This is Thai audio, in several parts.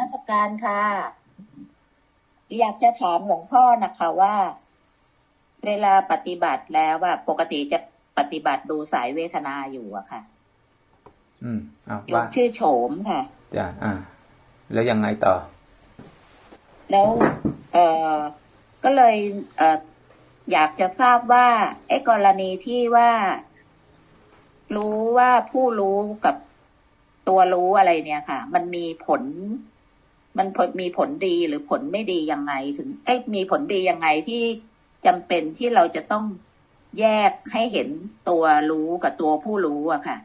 มัสการค่ะ อยากจะถามหลวงพ่อนะคะว่า เวลาปฏิบัติแล้วว่าปกติจะปฏิบัติดูสายเวทนาอยู่อะค่ะ อืมเอายว่ากชื่อโฉมค่ะจ้ะอ่า แล้วยังไงต่อ แล้ว เออก็เลยเอออยากจะทราบว่าไอ้กรณีที่ว่า รู้ว่าผู้รู้กับตัวรู้อะไรเนี่ยค่ะ มันมีผล มันผลมีผลดีหรือผลไม่ดียังไงถึงเอ้มีผลดียังไงที่จำเป็นที่เราจะต้องแยกให้เห็นตัวรู้กับตัวผู้รู้อะค่ะ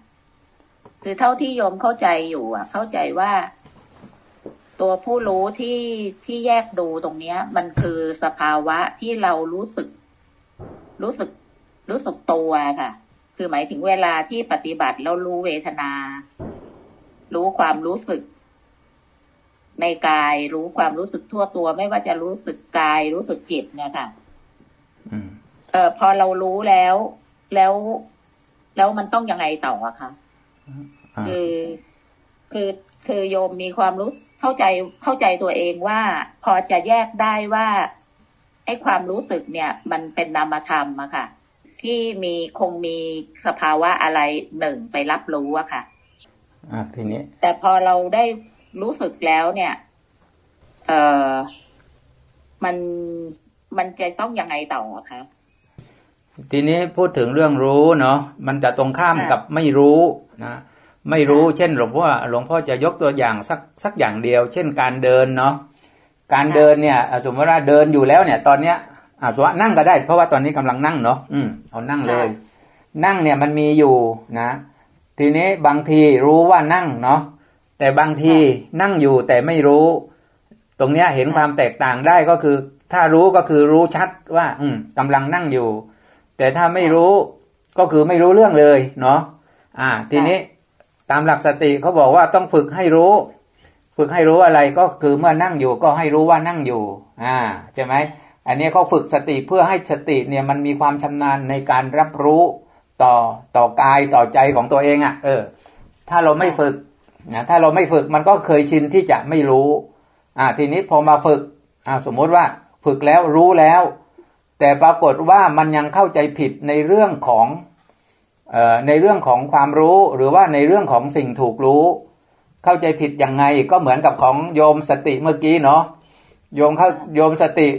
คือเท่าที่โยมเข้าใจอยู่อะเข้าใจว่า ตัวผู้รู้ที่ที่แยกดูตรงเนี้ย มันคือสภาวะที่เรารู้สึก รู้สึก รู้สึกตัวค่ะ คือหมายถึงเวลาที่ปฏิบัติแล้วรู้เวทนา รู้ความรู้สึก ในกายรู้ความรู้สึกทั่วตัว ไม่ว่าจะรู้สึกกายรู้สึกจิตเนี่ยค่ะอืมเออพอเรารู้แล้ว แล้ว แล้วมันต้องยังไงต่ออะคะอ่าคือคือคือโยมมีความรู้เข้าใจเข้าใจตัวเองว่า พอจะแยกได้ว่าไอ้ความรู้สึกเนี่ย มันเป็นนามธรรมอะค่ะ ที่มีคงมีสภาวะอะไรหนึ่งไปรับรู้อะค่ะ อ่าทีนี้ แต่พอเราได้ รู้สึกแล้วเนี่ย เออมันมันจะต้องยังไงต่ออะคะทีนี้พูดถึงเรื่องรู้เนาะมันจะตรงข้ามค่ะกับไม่รู้นะไม่รู้เช่นหลวงพ่อหลวงพ่อจะยกตัวอย่างสักสักอย่างเดียว เช่นการเดินเนาะการเดินเนี่ยอะสมมติว่าเดินอยู่แล้วเนี่ย ตอนเนี้ยอ่าสมมติว่านั่งก็ได้ เพราะว่าตอนนี้กำลังนั่งเนาะอืมเอานั่งเลย นั่งเนี่ยมันมีอยู่นะ ทีนี้บางทีรู้ว่านั่งเนาะ แต่บางทีนั่งอยู่แต่ไม่รู้ ตรงเนี้ยเห็นความแตกต่างได้ก็คือ ถ้ารู้ก็คือรู้ชัดว่า อืมกำลังนั่งอยู่ แต่ถ้าไม่รู้ก็คือไม่รู้เรื่องเลยเนาะอ่า ทีนี้ตามหลักสติเขาบอกว่าต้องฝึกให้รู้ ฝึกให้รู้อะไรก็คือเมื่อนั่งอยู่ก็ให้รู้ว่านั่งอยู่ อ่าใช่ไหมอันนี้เขาฝึกสติเพื่อให้สติเนี่ยมันมีความชำนาญในการรับรู้ต่อต่อกายต่อใจของตัวเองอะ่ะ เออ ถ้าเราไม่ฝึก นะถ้าเราไม่ฝึกมันก็เคยชินที่จะไม่รู้ อ่า ทีนี้พอมาฝึก อ่า สมมติว่าฝึกแล้วรู้แล้ว แต่ปรากฏว่ามันยังเข้าใจผิดในเรื่องของเอ่อในเรื่องของความรู้หรือว่าในเรื่องของสิ่งถูกรู้ เข้าใจผิดยังไงก็เหมือนกับของโยมสติเมื่อกี้เนาะโยมเข้าโยมสติ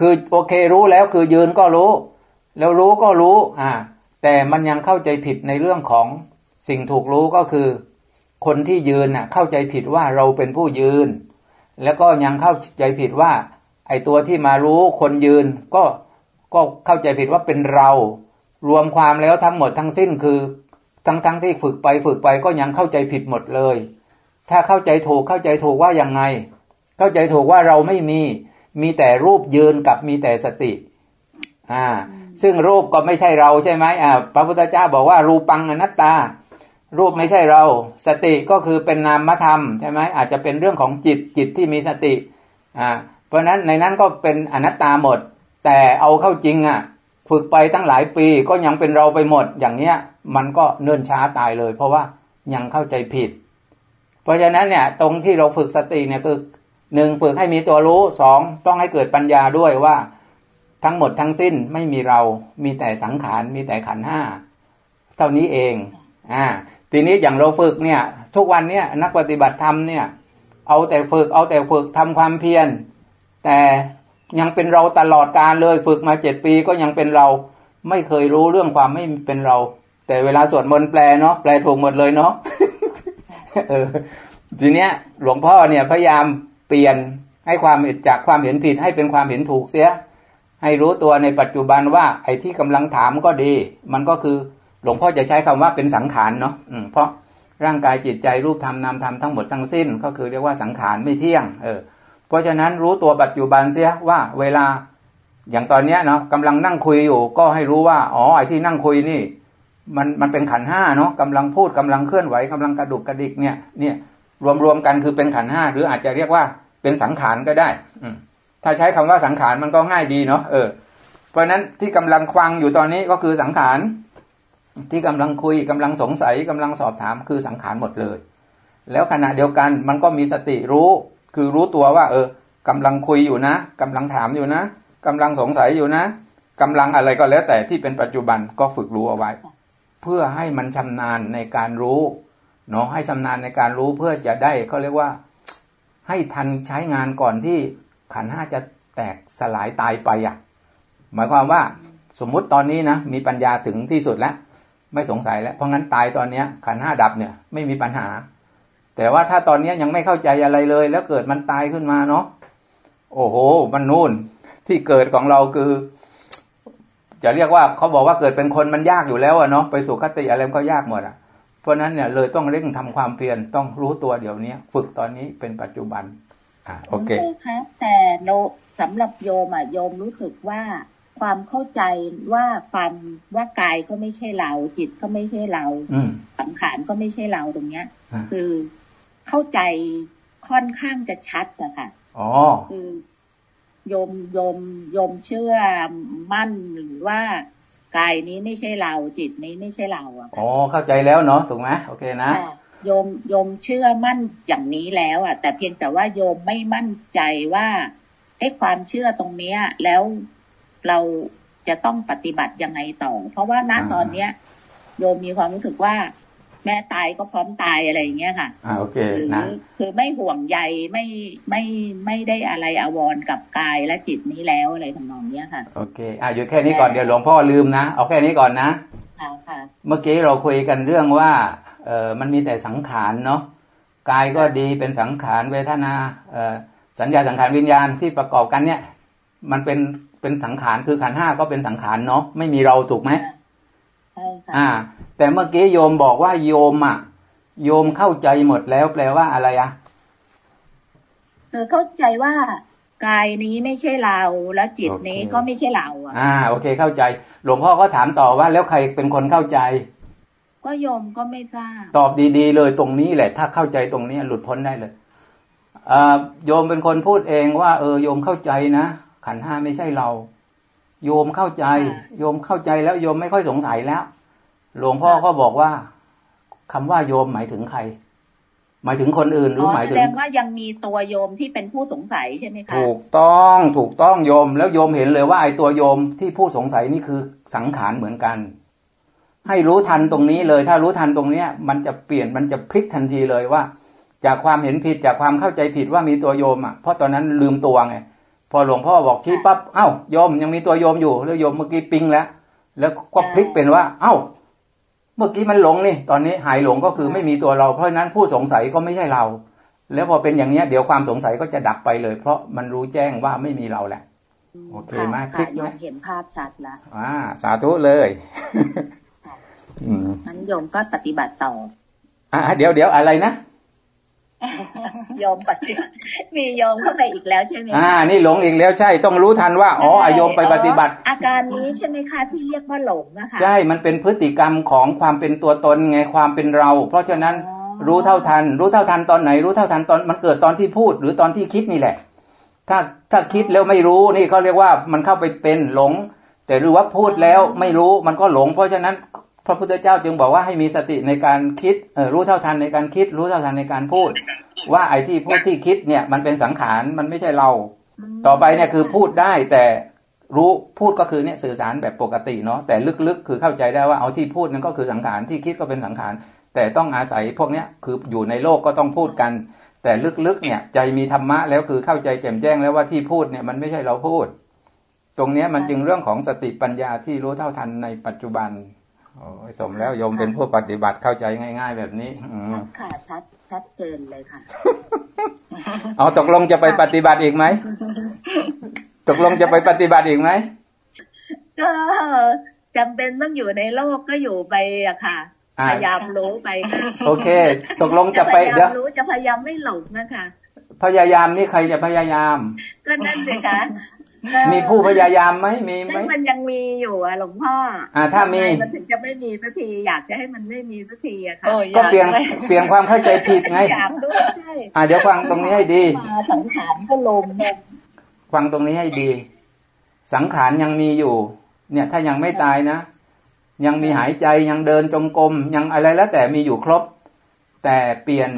คือโอเครู้แล้วคือยืนก็รู้ แล้วรู้ก็รู้ อ่า แต่มันยังเข้าใจผิดในเรื่องของสิ่งถูกรู้ก็คือ คนที่ยืนน่ะเข้าใจผิดว่าเราเป็นผู้ยืน แล้วก็ยังเข้าใจผิดว่า ไอตัวที่มารู้คนยืนก็ก็เข้าใจผิดว่าเป็นเรา รวมความแล้วทั้งหมดทั้งสิ้นคือ ทั้งทั้งที่ฝึกไปฝึกไปก็ยังเข้าใจผิดหมดเลย ถ้าเข้าใจถูกเข้าใจถูกว่ายังไง เข้าใจถูกว่าเราไม่มี มีแต่รูปยืนกับมีแต่สติ อ่า ซึ่งรูปก็ไม่ใช่เราใช่ไหมอ่าพระพุทธเจ้าบอกว่ารูปังอนัตตา รูปไม่ใช่เรา สติก็คือเป็นนามธรรมใช่ไหมอาจจะเป็นเรื่องของจิตจิตที่มีสติอ่าเพราะฉะนั้นในนั้นก็เป็นอนัตตาหมด แต่เอาเข้าจริงอะฝึกไปตั้งหลายปีก็ยังเป็นเราไปหมดอย่างเนี้ย มันก็เนิ่นช้าตายเลย เพราะว่ายังเข้าใจผิด เพราะฉะนั้นเนี่ย ตรงที่เราฝึกสติเนี่ยคือหนึ่งฝึกให้มีตัวรู้สองต้องให้เกิดปัญญาด้วยว่า ทั้งหมดทั้งสิ้นไม่มีเรา มีแต่สังขารมีแต่ขันห้าเท่านี้เอง อ่า ทีนี้อย่างเราฝึกเนี่ย ทุกวันเนี่ยนักปฏิบัติธรรมเนี่ย เอาแต่ฝึกเอาแต่ฝึกทำความเพียร แต่ยังเป็นเราตลอดการเลยฝึกมาเจ็ดปีก็ยังเป็นเราไม่เคยรู้เรื่องความไม่เป็นเรา แต่เวลาสวดมนต์แปลเนาะแปลถูกหมดเลยเนาะเออทีเนี้ย หลวงพ่อเนี่ยพยายามเปลี่ยนให้ความเห็นจากความเห็นผิดให้เป็นความเห็นถูกเสีย ให้รู้ตัวในปัจจุบันว่า ไอ้ที่กำลังถามก็ดี มันก็คือ หลวงพ่อจะใช้คำว่าเป็นสังขารเนาะเพราะร่างกายจิตใจรูปธรรมนามธรรมทั้งหมดทั้งสิ้น ก็คือเรียกว่าสังขารไม่เที่ยง เออ เพราะฉะนั้นรู้ตัวปัจจุบันเสียว่าเวลาอย่างตอนเนี้ยเนาะกำลังนั่งคุยอยู่ ก็ให้รู้ว่าอ๋อไอ้ที่นั่งคุยนี่ มันมันเป็นขันห้าเนาะกำลังพูดกำลังเคลื่อนไหวกำลังกระดุกกระดิกเนี่ยเนี่ยรวมๆกันคือเป็นขันห้าหรืออาจจะเรียกว่าเป็นสังขารก็ได้ อืถ้าใช้คำว่าสังขารมันก็ง่ายดีเนาะเออเพราะฉะนั้นที่กำลังควังอยู่ตอนนี้ก็คือสังขาร ที่กำลังคุยกำลังสงสัยกำลังสอบถามคือสังขารหมดเลย แล้วขณะเดียวกันมันก็มีสติรู้คือรู้ตัวว่า เออกำลังคุยอยู่นะกำลังถามอยู่นะกำลังสงสัยอยู่นะกำลังอะไรก็แล้วแต่ที่เป็นปัจจุบันก็ฝึกรู้เอาไว้ เพื่อให้มันชำนาญในการรู้เนาะให้ชำนาญในการรู้เพื่อจะได้เขาเรียกว่า ให้ทันใช้งานก่อนที่ขันห้าจะแตกสลายตายไปอะ หมายความว่าสมมุติตอนนี้นะมีปัญญาถึงที่สุดแล้ว ไม่สงสัยแล้ว เพราะงั้นตายตอนเนี้ย ขันห้าดับเนี่ยไม่มีปัญหา แต่ว่าถ้าตอนนี้ยังไม่เข้าใจอะไรเลย แล้วเกิดมันตายขึ้นมาเนาะโอ้โห มันนู่นที่เกิดของเราคือ จะเรียกว่าเขาบอกว่าเกิดเป็นคนมันยากอยู่แล้วอะเนาะไปสู่คติอะไรก็ยากหมดอะเพราะนั้นเนี่ยเลยต้องเร่งทำความเพียรต้องรู้ตัวเดี๋ยวนี้ฝึกตอนนี้เป็นปัจจุบัน อ่าโอเคครับแต่โนสำหรับโยมอะโยมรู้สึกว่า ความเข้าใจว่าความว่ากายก็ไม่ใช่เรา จิตก็ไม่ใช่เราอืมสังขารก็ไม่ใช่เราตรงเนี้ยอ่าคือเข้าใจค่อนข้างจะชัดอะค่ะอ๋อคือโยมโยมโยมเชื่อมั่นหรือว่ากายนี้ไม่ใช่เรา จิตนี้ไม่ใช่เราอะอ๋อเข้าใจแล้วเนาะถูกไหมโอเคนะค่ะโยมโยมเชื่อมั่นอย่างนี้แล้วอะแต่เพียงแต่ว่าโยมไม่มั่นใจว่าไอ้ความเชื่อตรงเนี้ย แล้ว เราจะต้องปฏิบัติยังไงต่อ เพราะว่าณอ่าตอนเนี้ยโยมมีความรู้สึกว่า แม่ตายก็พร้อมตายอะไรอย่างเงี้ยค่ะอ่าโอเคหรือนะคือไม่ห่วงใยไม่ไม่ไม่ได้อะไรอาวรณ์กับกายและจิตนี้แล้วอะไรทำนองเนี้ยค่ะ โอเคอะหยุดแค่นี้ก่อนเดี๋ยวหลวงพ่อลืมนะเอาแค่นี้ก่อนนะค่ะค่ะ เมื่อกี้เราคุยกันเรื่องว่าเออมันมีแต่สังขารเนาะกายก็ดีเป็นสังขารเวทนาเออสัญญาสังขารวิญญาณที่ประกอบกันเนี่ย มันเป็น เป็นสังขารคือขันธ์ห้าก็เป็นสังขารเนาะไม่มีเราถูกไหมใช่ค่ะอ่า แต่เมื่อกี้โยมบอกว่าโยมอะ โยมเข้าใจหมดแล้วแปลว่าอะไรอะคือเข้าใจว่ากายนี้ไม่ใช่เราและจิตนี้โอเคก็ไม่ใช่เราอะอ่า โอเค เข้าใจ หลวงพ่อก็ถามต่อว่า แล้วใครเป็นคนเข้าใจ ก็โยมก็ไม่ทราบตอบดีๆ เลยตรงนี้แหละ ถ้าเข้าใจตรงนี้หลุดพ้นได้เลยอ่าโยมเป็นคนพูดเองว่า เออโยมเข้าใจนะ ขันธ์ห้าไม่ใช่เรา โยมเข้าใจ โยมเข้าใจแล้วโยมไม่ค่อยสงสัยแล้ว หลวงพ่อก็บอกว่าคำว่าโยมหมายถึงใคร หมายถึงคนอื่นหรืออ๋อหมายแสถึดงงว่ายังมีตัวโยมที่เป็นผู้สงสัยใช่ไหมคะถูกต้องถูกต้องโยม แล้วโยมเห็นเลยว่าไอ้ตัวโยมที่ผู้สงสัยนี่คือสังขารเหมือนกัน ให้รู้ทันตรงนี้เลย ถ้ารู้ทันตรงเนี้ย มันจะเปลี่ยนมันจะพลิกทันทีเลยว่าจากความเห็นผิดจากความเข้าใจผิดว่ามีตัวโยมอะเพราะตอนนั้นลืมตัวไง พอหลวงพ่อบอกชี้ปั๊บเอ้าโยมยังมีตัวโยมอยู่ แล้วโยมเมื่อกี้ปิ๊งแล้ว แล้วก็พลิกเป็นว่า เอ้า เมื่อกี้มันหลงนี่ ตอนนี้หายหลงก็คือไม่มีตัวเราเพราะฉะนั้นผู้สงสัยก็ไม่ใช่เรา แล้วพอเป็นอย่างเนี้ยเดี๋ยวความสงสัยก็จะดับไปเลย เพราะมันรู้แจ้งว่าไม่มีเราแหละ โอเคไหมพลิค่ะกไหมโยมเห็นภาพชัดแล้วอ่า สาธุเลยอืมนั้นโยมก็ปฏิบัติต่ออ่าเดี๋ยวเดี๋ยวอะไรนะ โยมปฏิบัติมีโยมเข้าไปอีกแล้วใช่ไหมคะอ่า นี่หลงอีกแล้วใช่ ต้องรู้ทันว่าอ๋ออายมไปปฏิบัติอ๋ออาการนี้ใช่ไหมคะที่เรียกว่าหลงนะคะใช่ มันเป็นพฤติกรรมของความเป็นตัวตนไงความเป็นเรา เพราะฉะนั้นอ๋อรู้เท่าทัน รู้เท่าทันตอนไหน รู้เท่าทันตอนมันเกิดตอนที่พูด หรือตอนที่คิดนี่แหละ ถ้าถ้าคิดแล้วไม่รู้นี่เขาเรียกว่ามันเข้าไปเป็นหลง แต่หรือว่าพูดแล้วไม่รู้มันก็หลง เพราะฉะนั้น พระพุทธเจ้าจึงบอกว่าให้มีสติในการคิดเออรู้เท่าทันในการคิด รู้เท่าทันในการพูด ว่าไอ้ที่พูดที่คิดเนี่ย มันเป็นสังขารมันไม่ใช่เรามต่อไปเนี่ยคือพูดได้แต่รู้พูดก็คือเนี่ยสื่อสารแบบปกติเนาะแต่ลึกๆ คือเข้าใจได้ว่าเอาที่พูดนั้นก็คือสังขารที่คิดก็เป็นสังขาร แต่ต้องอาศัยพวกเนี้ยคืออยู่ในโลกก็ต้องพูดกัน แต่ลึกๆเนี่ยใจมีธรรมะแล้วคือเข้าใจแจ่มแจ้งแล้วว่าที่พูดเนี่ยมันไม่ใช่เราพูด ตรงเนี้ยมันจึงเรื่องของสติปัญญาที่รู้เท่าทันในปัจจุบัน โอ้ยสมแล้วโยมเป็นผู้ปฏิบัติเข้าใจง่าย ๆ แบบนี้ อืมค่ะชัดชัดเจนเลยค่ะ เอาตกลงจะไปปฏิบัติอีกไหมตกลงจะไปปฏิบัติอีกไหมก็จำเป็นต้องอยู่ในโลกก็อยู่ไปอะค่ะอ่าพยายามรู้ไปค่ะโอเค ตกลงจะจะพไปยายาเดี๋ยวมรู้จะพยายามไม่หลงนะคะพยายามนี่ใครจะพยายาม ก็นั่นสิคะ มีผู้พยายามไหมมีไหมนั่นมันยังมีอยู่อะหลวงพ่ออ่า ถ้ามีทำไมันถึงจะไม่มีสักทีอยากจะให้มันไม่มีสักทีอะค่ะโอ้ยก็เปลี่ยนเปลี่ยนความเข้าใจผิดไงอยากด้วยใช่อ่าเดี๋ยวฟังตรงนี้ให้ดีมาสังขารก็ลมฟังตรงนี้ให้ดี สังขารยังมีอยู่ เนี่ยถ้ายังไม่ตายนะยังมีหายใจยังเดินจงกรมยังอะไรแล้ว แต่มีอยู่ครบ แต่เปลี่ยน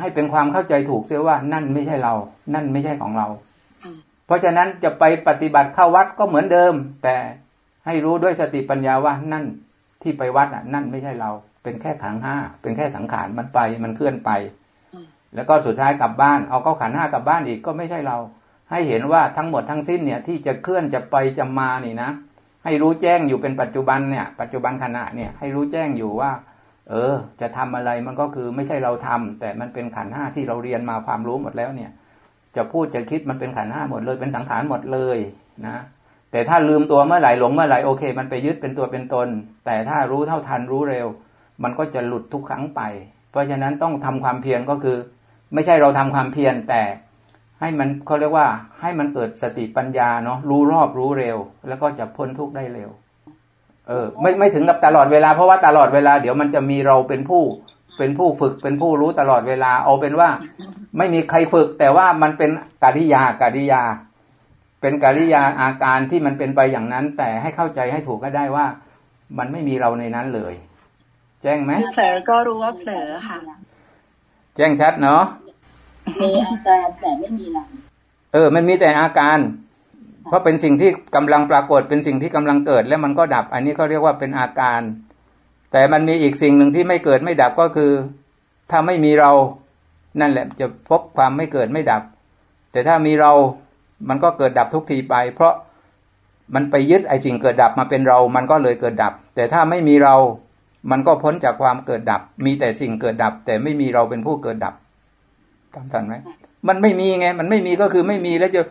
ให้เป็นความเข้าใจถูกเสียว่านั่นไม่ใช่เรา นั่นไม่ใช่ของเราเพ ราะฉะนั้นจะไปปฏิบัติเข้าวัดก็เหมือนเดิม แต่ให้รู้ด้วยสติปัญญาว่านั่นที่ไปวัดอะ นั่นไม่ใช่เรา เป็นแค่ขันห้าเป็นแค่สังขารมันไปมันเคลื่อนไป แล้วก็สุดท้ายกลับบ้านเอาเข้าขันห้ากลับบ้านอีกก็ไม่ใช่เรา ให้เห็นว่าทั้งหมดทั้งสิ้นเนี่ย ที่จะเคลื่อนจะไปจะมานี่นะให้รู้แจ้งอยู่เป็นปัจจุบันเนี่ย ปัจจุบันขณะเนี่ยให้รู้แจ้งอยู่ว่า เออ จะทำอะไรมันก็คือไม่ใช่เราทำแต่มันเป็นขันห้าที่เราเรียนมาความรู้หมดแล้วเนี่ย จะพูดจะคิดมันเป็นขันห้าหมดเลยเป็นสังขารหมดเลยนะแต่ถ้าลืมตัวเมื่อไหร่หลงเมื่อไหร่โอเค มันไปยึดเป็นตัวเป็นตน แต่ถ้ารู้เท่าทันรู้เร็ว มันก็จะหลุดทุกครั้งไป เพราะฉะนั้นต้องทำความเพียรก็คือ ไม่ใช่เราทำความเพียรแต่ให้มันเขาเรียกว่าให้มันเกิดสติปัญญาเนาะรู้รอบรู้เร็ว แล้วก็จะพ้นทุกข์ได้เร็ว เออ ไม่ไม่ถึงกับตลอดเวลาเพราะว่าตลอดเวลาเดี๋ยวมันจะมีเราเป็นผู้ เป็นผู้ฝึกเป็นผู้รู้ตลอดเวลา เอาเป็นว่า ไม่มีใครฝึก แต่ว่ามันเป็นกิริยากิริยา เป็นกิริยาอาการที่มันเป็นไปอย่างนั้น แต่ให้เข้าใจให้ถูกก็ได้ว่า มันไม่มีเราในนั้นเลย แจ้งไหมเผลอก็รู้ว่าเผลอค่ะ แจ้งชัดเนาะมีอาการแต่ไม่มีเราเออ มันมีแต่อาการ เพราะเป็นสิ่งที่กำลังปรากฏเป็นสิ่งที่กำลังเกิด แล้วมันก็ดับ อันนี้เขาเรียกว่าเป็นอาการ แต่มันมีอีกสิ่งหนึ่งที่ไม่เกิดไม่ดับก็คือ ถ้าไม่มีเรานั่นแหละจะพบความไม่เกิดไม่ดับ แต่ถ้ามีเรามันก็เกิดดับทุกทีไป เพราะมันไปยึดไอ้สิ่งเกิดดับมาเป็นเรา มันก็เลยเกิดดับ แต่ถ้าไม่มีเรา มันก็พ้นจากความเกิดดับ มีแต่สิ่งเกิดดับ แต่ไม่มีเราเป็นผู้เกิดดับตามทันไหมมันไม่มีไง มันไม่มีก็คือไม่มีแล้วจะ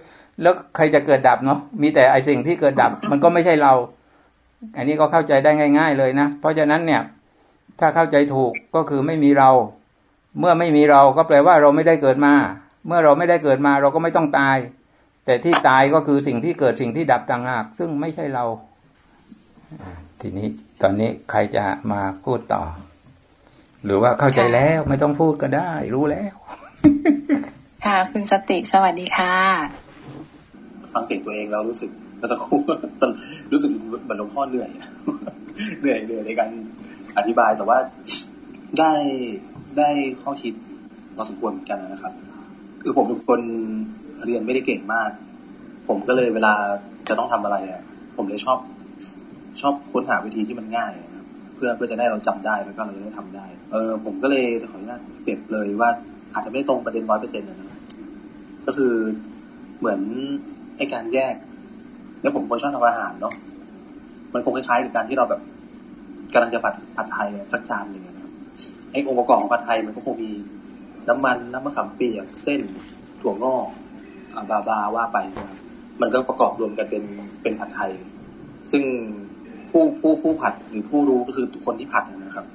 แล้วใครจะเกิดดับเนาะมีแต่ไอสิ่งที่เกิดดับ มันก็ไม่ใช่เรา อันนี้ก็เข้าใจได้ง่าย ๆ เลยนะ เพราะฉะนั้นเนี่ย ถ้าเข้าใจถูกก็คือไม่มีเรา เมื่อไม่มีเราก็แปลว่าเราไม่ได้เกิดมา เมื่อเราไม่ได้เกิดมาเราก็ไม่ต้องตาย แต่ที่ตายก็คือสิ่งที่เกิดสิ่งที่ดับต่างหาก ซึ่งไม่ใช่เรา ทีนี้ตอนนี้ใครจะมาพูดต่อ หรือว่าเข้าใจแล้วไม่ต้องพูดก็ได้ รู้แล้ว ค่ะ คุณสติสวัสดีค่ะ ฟังเสียงตัวเองแล้วรู้สึกเมื่อสักครู่รู้สึกเหมือนหลวงพ่อเหนื่อยเหนื่อยเหนื่อยในการอธิบายแต่ว่าได้ได้ข้อคิดพอสมควรเหมือนกันนะครับ คือผมเป็นคนเรียนไม่ได้เก่งมาก ผมก็เลยเวลาจะต้องทำอะไรอะผมเลยชอบ ชอบค้นหาวิธีที่มันง่ายนะครับ เพื่อเพื่อจะได้เราจำได้แล้วก็เราจะได้ทำได้ เออ ผมก็เลยขออนุญาตเปรียบเลยว่า อาจจะไม่ได้ตรงประเด็นร้อยเปอร์เซ็นต์นะก็คือเหมือนไอการแยก แล้วผมคนชอบทำอาหารเนาะมันคงคล้ายๆกับการที่เราแบบกำลังจะผัดผัดไทยสักจานหนึ่งนะครับไอ้องค์ประกอบของผัดไทยมันก็คงมีน้ำมันน้ำมะขามเปียกเส้นถั่วงอกบาบาว่าไปนะครับมันก็ประกอบรวมกันเป็นเป็นผัดไทย ซึ่งผู้ผู้ผู้ผัดหรือผู้รู้ก็คือคนที่ผัดนะครับ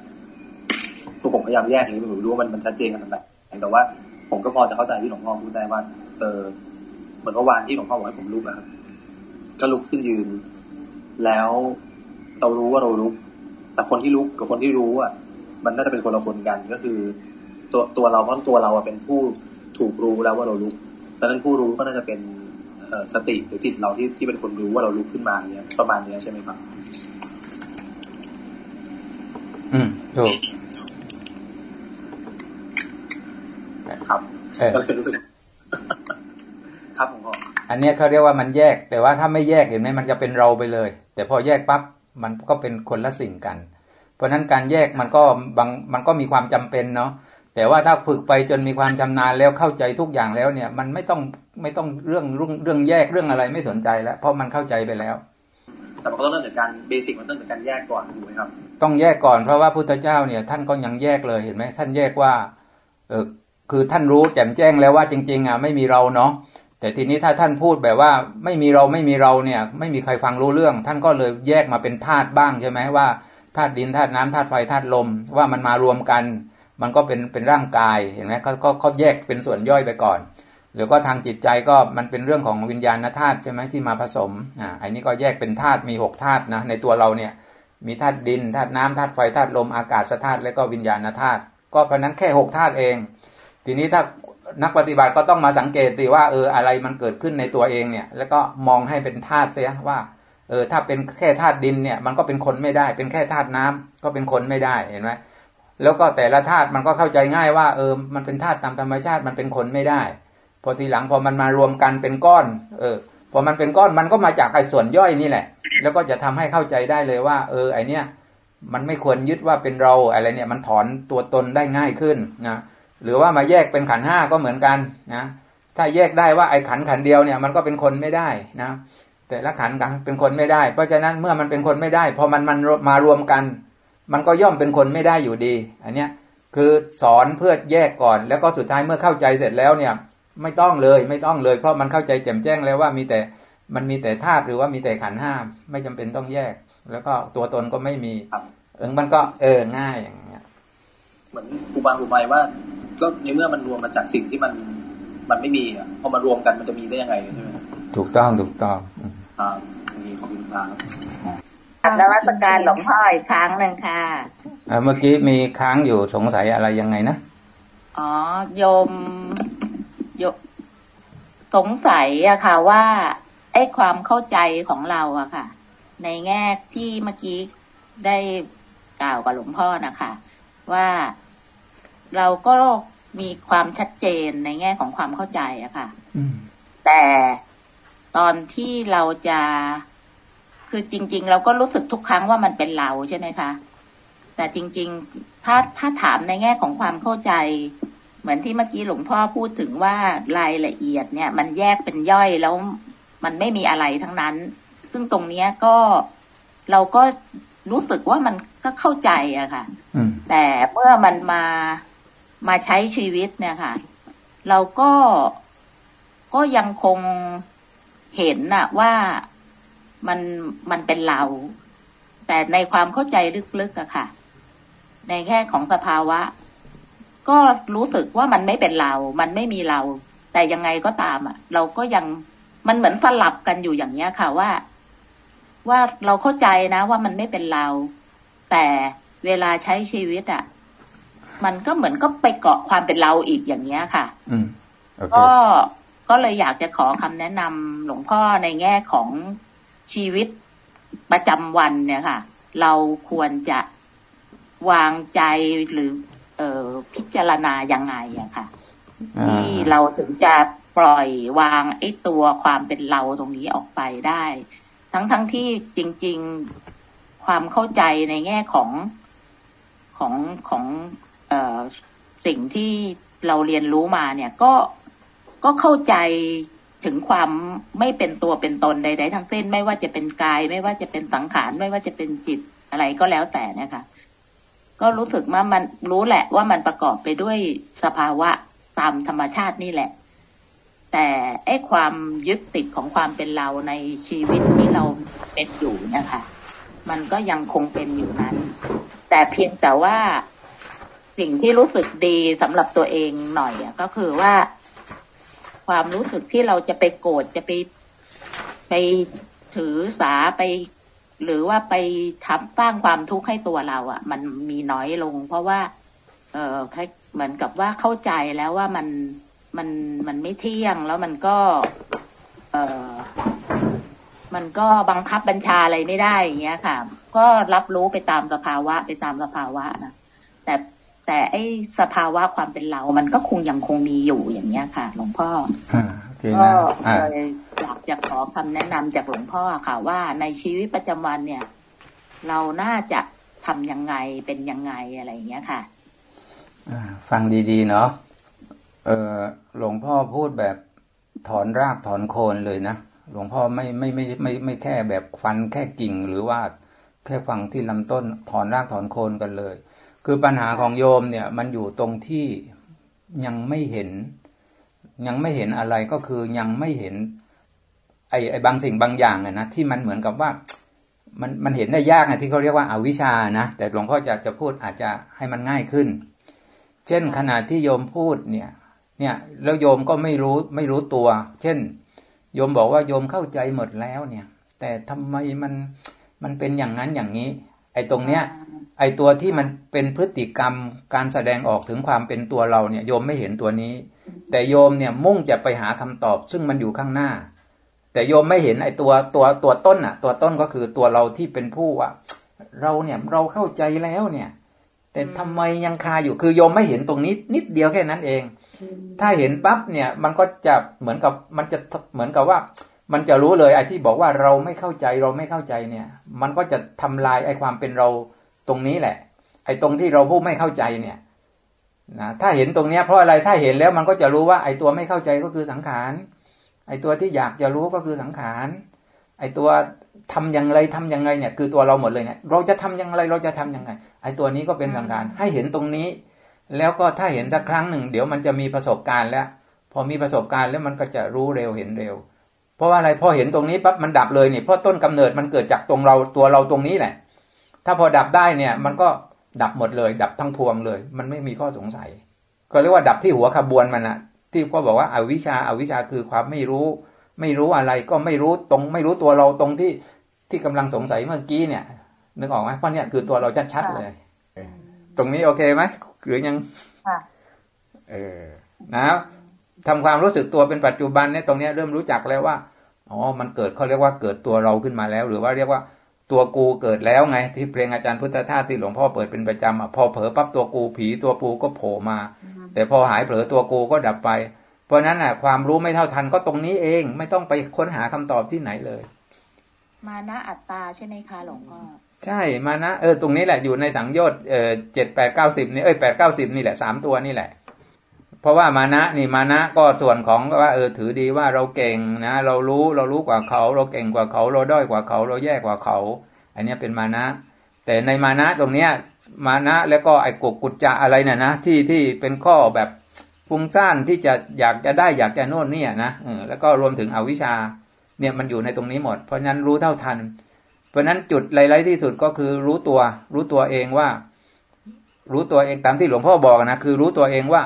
คือผมพยายามแยกอย่างนี้ผมรู้ว่ามันมันชัดเจนกันแบบแต่ว่า ผมก็พอจะเข้าใจที่หลวงพ่อพูดได้ว่า เออเหมือนเมื่อวานที่หลวงพ่อบอกให้ผมลุกนะครับ ก็ลุกขึ้นยืน แล้วเรารู้ว่าเราลุก แต่คนที่ลุกกับคนที่รู้อะ มันน่าจะเป็นคนละคนกันก็คือ ตัวตัวเราเพราะตัวเราอะเป็นผู้ถูกรู้แล้วว่าเราลุกดังนั้นผู้รู้ก็น่าจะเป็นเอ่อสติหรือจิตเราที่ที่เป็นคนรู้ว่าเราลุกขึ้นมาเนี้ยประมาณเนี้ยใช่ไหมครับ อืมถูกครับเออก็เลยรู้สึกครับผมก็ อันเนี้ยเขาเรียกว่ามันแยก แต่ว่าถ้าไม่แยกเห็นไหมมันจะเป็นเราไปเลย แต่พอแยกปั๊บมันก็เป็นคนละสิ่งกัน เพราะฉะนั้นการแยกมันก็บางมันก็มีความจำเป็นเนาะแต่ว่าถ้าฝึกไปจนมีความชำนาญแล้วเข้าใจทุกอย่างแล้วเนี่ย มันไม่ต้องไม่ต้องเรื่องเรื่องเรื่องแยกเรื่องอะไรไม่สนใจแล้ว เพราะมันเข้าใจไปแล้ว แต่มันก็ต้องเริ่มจากการเบสิกมันต้องจากการแยกก่อนถูกไหมครับ ต้องแยกก่อนเพราะว่าพุทธเจ้าเนี่ย ท่านก็ยังแยกเลยเห็นไหมท่านแยกว่า เออคือท่านรู้แจ่มแจ้งแล้วว่าจริง ๆอะไม่มีเราเนาะ แต่ทีนี้ถ้าท่านพูดแบบว่าไม่มีเราไม่มีเราเนี่ย ไม่มีใครฟังรู้เรื่อง ท่านก็เลยแยกมาเป็นธาตุบ้างใช่ไหมว่าธาตุดินธาตุน้ำธาตุไฟธาตุลม ว่ามันมารวมกัน มันก็เป็นเป็นร่างกายเห็นไหมเขาก็เขาแยกเป็นส่วนย่อยไปก่อน หรือก็ทางจิตใจก็มันเป็นเรื่องของวิญญาณธาตุใช่ไหมที่มาผสมอ่าอันนี้ก็แยกเป็นธาตุมีหกธาตุนะในตัวเราเนี่ย มีธาตุดินธาตุน้ำธาตุไฟธาตุลมอากาศธาตุและก็วิญญาณธาตุก็เพราะนั้นแค่หกธาตุเอง ทีนี้ถ้า นักปฏิบัติก็ต้องมาสังเกตสิว่าเอออะไรมันเกิดขึ้นในตัวเองเนี่ย แล้วก็มองให้เป็นธาตุเสียว่า เออ ถ้าเป็นแค่ธาตุดินเนี่ย มันก็เป็นคนไม่ได้ เป็นแค่ธาตุน้ำก็เป็นคนไม่ได้เห็นไหมแล้วก็แต่ละธาตุมันก็เข้าใจง่ายว่า เออ มันเป็นธาตุตามธรรมชาติมันเป็นคนไม่ได้ พอทีหลังพอมันมารวมกันเป็นก้อน เออ พอมันเป็นก้อนมันก็มาจากไอ้ส่วนย่อยนี่แหละ แล้วก็จะทำให้เข้าใจได้เลยว่า เออ ไอเนี้ยมันไม่ควรยึดว่าเป็นเราอะไรเนี่ย มันถอนตัวตนได้ง่ายขึ้นนะ หรือว่ามาแยกเป็นขันห้าก็เหมือนกันนะถ้าแยกได้ว่าไอ้ขันขันเดียวเนี่ยมันก็เป็นคนไม่ได้นะแต่ละขันกันเป็นคนไม่ได้ เพราะฉะนั้นเมื่อมันเป็นคนไม่ได้พอมันมันมารวมกัน มันก็ย่อมเป็นคนไม่ได้อยู่ดี อันเนี้ยคือสอนเพื่อแยกก่อน แล้วก็สุดท้ายเมื่อเข้าใจเสร็จแล้วเนี่ย ไม่ต้องเลยไม่ต้องเลย เพราะมันเข้าใจแจ่มแจ้งแล้วว่ามีแต่มันมีแต่ธาตุหรือว่ามีแต่ขันห้าไม่จำเป็นต้องแยก แล้วก็ตัวตนก็ไม่มีครับเออมันก็เออง่ายอย่างเงี้ย เหมือนครูบาครูไปว่า ก็ในเมื่อมันรวมมาจากสิ่งที่มันมันไม่มีอะพอมารวมกันมันจะมีได้ยังไงใช่ไหมถูกต้องถูกต้องอืมอ่าอันนี้ขอบคุณครับนวัตการหลวงพ่ออีกครั้งหนึ่งค่ะอ่าเมื่อกี้มีค้างอยู่สงสัยอะไรยังไงนะอ๋อโยมโยมสงสัยอะค่ะว่าไอ้ความเข้าใจของเราอะค่ะ ในแง่ที่เมื่อกี้ได้กล่าวกับหลวงพ่อนะคะว่า เราก็มีความชัดเจนในแง่ของความเข้าใจอะค่ะอืมแต่ตอนที่เราจะคือจริง ๆ เราก็รู้สึกทุกครั้งว่ามันเป็นเราใช่ไหมคะแต่จริง ๆ ถ้าถ้าถามในแง่ของความเข้าใจ เหมือนที่เมื่อกี้หลวงพ่อพูดถึงว่ารายละเอียดเนี่ย มันแยกเป็นย่อยแล้วมันไม่มีอะไรทั้งนั้น ซึ่งตรงเนี้ยก็เราก็รู้สึกว่ามันก็เข้าใจอะค่ะอืมแต่เมื่อมันมา มาใช้ชีวิตเนี่ยค่ะ เราก็ก็ยังคงเห็นน่ะว่ามันมันเป็นเรา แต่ในความเข้าใจลึกๆอะค่ะ ในแง่ของสภาวะ ก็รู้สึกว่ามันไม่เป็นเรา มันไม่มีเรา แต่ยังไงก็ตามอะเราก็ยังมันเหมือนสลับกันอยู่อย่างเนี้ยค่ะว่า ว่าเราเข้าใจนะว่ามันไม่เป็นเรา แต่เวลาใช้ชีวิตอะ มันก็เหมือนก็ไปเกาะความเป็นเราอีกอย่างเนี้ยค่ะ อืมโอเคก็ก็เลยอยากจะขอคำแนะนำหลวงพ่อในแง่ของชีวิตประจำวันเนี่ยค่ะ เราควรจะวางใจหรือ เออพิจารณายังไงอะค่ะอ่าที่เราถึงจะปล่อยวางไอ้ตัวความเป็นเราตรงนี้ออกไปได้ ทั้งทั้งที่จริง ๆ ความเข้าใจในแง่ของของของเอ่อ สิ่งที่เราเรียนรู้มาเนี่ยก็ก็เข้าใจถึงความไม่เป็นตัวเป็นตนใด ๆ ทั้งสิ้น ไม่ว่าจะเป็นกาย ไม่ว่าจะเป็นสังขาร ไม่ว่าจะเป็นจิตอะไรก็แล้วแต่นะคะก็รู้สึกว่ามันรู้แหละว่ามันประกอบไปด้วยสภาวะตามธรรมชาตินี่แหละ แต่ไอ้ความยึดติดของความเป็นเราในชีวิตที่เราเป็นอยู่นะคะ มันก็ยังคงเป็นอยู่นั้น แต่เพียงแต่ว่า สิ่งที่รู้สึกดีสำหรับตัวเองหน่อยอก็คือว่า ความรู้สึกที่เราจะไปโกรธจะไปไปถือสาไป หรือว่าไปทำสร้างความทุกข์ให้ตัวเราอะ มันมีน้อยลง เพราะว่า เออเหมือนกับว่าเข้าใจแล้วว่ามันมันมันไม่เที่ยงแล้วมันก็ เออมันก็บังคับบัญชาอะไรไม่ได้อย่างเงี้ยค่ะ ก็รับรู้ไปตามสภาวะไปตามสภาวะนะแต่ แต่ไอ้สภาวะความเป็นเรา มันก็คงยังคงมีอยู่อย่างเงี้ยค่ะ หลวงพ่ออ่าโอเคก็นะอ่าเลยอยากจะขอคำแนะนำจากหลวงพ่อค่ะ ว่าในชีวิตประจำวันเนี่ย เราน่าจะทำยังไงเป็นยังไงอะไรอย่างเงี้ยค่ะอ่าฟังดีๆเนาะเออหลวงพ่อพูดแบบถอนรากถอนโคนเลยนะหลวงพ่อไม่ไม่ไม่ไม่ไม่แค่แบบฟันแค่กิ่งหรือว่าแค่ฟังที่ลำต้นถอนรากถอนโคนกันเลย คือปัญหาของโยมเนี่ยมันอยู่ตรงที่ยังไม่เห็น ยังไม่เห็นอะไรก็คือยังไม่เห็น ไอ้ไอ้บางสิ่งบางอย่างอะนะที่มันเหมือนกับว่า มันมันเห็นได้ยากนะที่เขาเรียกว่าอาวิชชานะแต่หลวงพ่อจะจะพูดอาจจะให้มันง่ายขึ้น เช่นขณะที่โยมพูดเนี่ย เนี่ยแล้วโยมก็ไม่รู้ไม่รู้ตัว เช่น โยมบอกว่าโยมเข้าใจหมดแล้วเนี่ย แต่ทำไมมันมันเป็นอย่างนั้นอย่างนี้ ไอ้ตรงเนี้ย ไอตัวที่มันเป็นพฤติกรรมการแสดงออกถึงความเป็นตัวเราเนี่ยโยมไม่เห็นตัวนี้ แต่โยมเนี่ยมุ่งจะไปหาคำตอบ ซึ่งมันอยู่ข้างหน้า แต่โยมไม่เห็นไอตัวตัวตัวต้นอะตัวต้นก็คือตัวเราที่เป็นผู้ว่าเราเนี่ยเราเข้าใจแล้วเนี่ย แต่ทำไมยังคาอยู่คือโยมไม่เห็นตรงนี้ นิดเดียวแค่นั้นเอง ถ้าเห็นปั๊บเนี่ยมันก็จะเหมือนกับมันจะเหมือนกับว่า มันจะรู้เลยไอ้ที่บอกว่าเราไม่เข้าใจเราไม่เข้าใจเนี่ย มันก็จะทำลายไอ้ความเป็นเรา ตรงนี้แหละ ไอ้ตรงที่เราผู้ไม่เข้าใจเนี่ยนะถ้าเห็นตรงเนี้ยเพราะอะไรถ้าเห็นแล้วมันก็จะรู้ว่าไอ้ตัวไม่เข้าใจก็คือสังขาร ไอ้ตัวที่อยากจะรู้ก็คือสังขาร ไอ้ตัวทำอย่างไรทำยังไงเนี่ย คือตัวเราหมดเลยเนี่ยเราจะทำยังไงเราจะทํำยังไง ไอ้ตัวนี้ก็เป็นสังขารให้เห็นตรงนี้ แล้วก็ถ้าเห็นสักครั้งหนึ่ง เดี๋ยวมันจะมีประสบการณ์แล้ว พอมีประสบการณ์แล้วมันก็จะรู้เร็วเห็นเร็ว เพราะว่าอะไรพอเห็นตรงนี้ปั๊บมันดับเลยนี่เพราะต้นกำเนิดมันเกิดจากตรงเราตัวเราตรงนี้แหละ ถ้าพอดับได้เนี่ย มันก็ดับหมดเลย ดับทั้งพวงเลย มันไม่มีข้อสงสัย ก็เรียกว่าดับที่หัวขบวนมันอะที่พ่อบอกว่าอาวิชชาอาวิชชาคือความไม่รู้ ไม่รู้อะไรก็ไม่รู้ตรง ไม่รู้ตัวเราตรงที่ที่กำลังสงสัยเมื่อกี้เนี่ย นึกออกไหมเพราะเนี่ยคือตัวเราชัดๆเลย ตรงนี้โอเคไหมหรือยังค่ะเออนะทำความรู้สึกตัวเป็นปัจจุบันเนี่ยตรงเนี้ยเริ่มรู้จักแล้วว่าอ๋อมันเกิดเขาเรียกว่าเกิดตัวเราขึ้นมาแล้ว หรือว่าเรียกว่า ตัวกูเกิดแล้วไง ที่เพลงอาจารย์พุทธทาสที่หลวงพ่อเปิดเป็นประจำอะพอเผลอปั๊บตัวกูผีตัวปูก็โผล่มา แต่พอหายเผลอตัวกูก็ดับไป เพราะนั้นอะ ความรู้ไม่เท่าทันก็ตรงนี้เอง ไม่ต้องไปค้นหาคำตอบที่ไหนเลย มานะอัตตาใช่ไหมคะหลวงพ่อใช่มานะเออตรงนี้แหละอยู่ในสังโยชน์เออเจ็ดแปดเก้าสิบนี่เอ้ยแปดเก้าสิบนี่แหละสามตัวนี่แหละ เพราะว่ามานะนี่มานะก็ส่วนของว่าเออถือดีว่าเราเก่งนะ เรารู้เรารู้กว่าเขา เราเก่งกว่าเขา เราด้อยกว่าเขา เราแย่กว่าเขา อันนี้เป็นมานะ แต่ในมานะตรงเนี้ยมานะแล้วก็ไอ้กุกกุจจะอะไรน่ะนะที่ที่เป็นข้อแบบฟุ้งซ่านที่จะอยากจะได้อยากจะโน่นเนี่ยนะเออแล้วก็รวมถึงอวิชชาเนี่ยมันอยู่ในตรงนี้หมด เพราะฉะนั้นรู้เท่าทัน เพราะฉะนั้นจุดไลท์ที่สุดก็คือรู้ตัว รู้ตัวเองว่า รู้ตัวเองตามที่หลวงพ่อบอกนะคือรู้ตัวเองว่า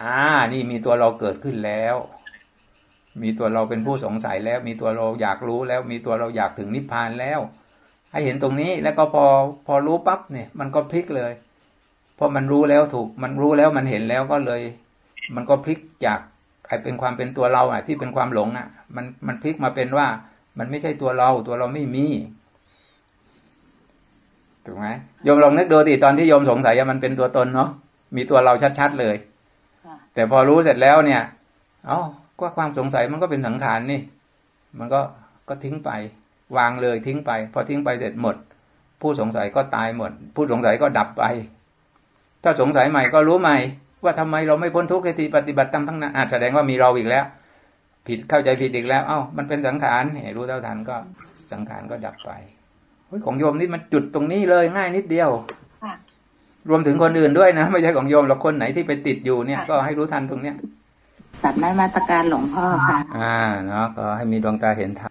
อ่า นี่มีตัวเราเกิดขึ้นแล้ว มีตัวเราเป็นผู้สงสัยแล้ว มีตัวเราอยากรู้แล้ว มีตัวเราอยากถึงนิพพานแล้ว ให้เห็นตรงนี้แล้วก็พอพอรู้ปั๊บเนี่ย มันก็พลิกเลยเพราะมันรู้แล้วถูก มันรู้แล้วมันเห็นแล้วก็เลย มันก็พลิกจากไอเป็นความเป็นตัวเราอะ ที่เป็นความหลงอะ มันมันพลิกมาเป็นว่า มันไม่ใช่ตัวเรา ตัวเราไม่มีถูกไหมโยมลองนึกดูดิตอนที่โยมสงสัยมันเป็นตัวตนเนาะมีตัวเราชัดๆเลย แต่พอรู้เสร็จแล้วเนี่ย เอ้าก็ความสงสัยมันก็เป็นสังขารนี่ มันก็ก็ทิ้งไป วางเลยทิ้งไป พอทิ้งไปเสร็จหมด ผู้สงสัยก็ตายหมด ผู้สงสัยก็ดับไป ถ้าสงสัยใหม่ก็รู้ใหม่ ว่าทำไมเราไม่พ้นทุกข์ในที่ปฏิบัติตามทั้งนั้นอาจแสดงว่ามีเราอีกแล้ว ผิดเข้าใจผิดอีกแล้ว เอ้า มันเป็นสังขารเห็นรู้เท่าทันก็สังขารก็ดับไปของโยมนี่มันจุดตรงนี้เลยง่ายนิดเดียว รวมถึงคนอื่นด้วยนะ ไม่ใช่ของโยมหรอกคนไหนที่ไปติดอยู่เนี่ยก็ให้รู้ทันตรงเนี้ยตัดนมัตการหลวงพ่อค่ะ อ่าเนาะก็ให้มีดวงตาเห็นธรรม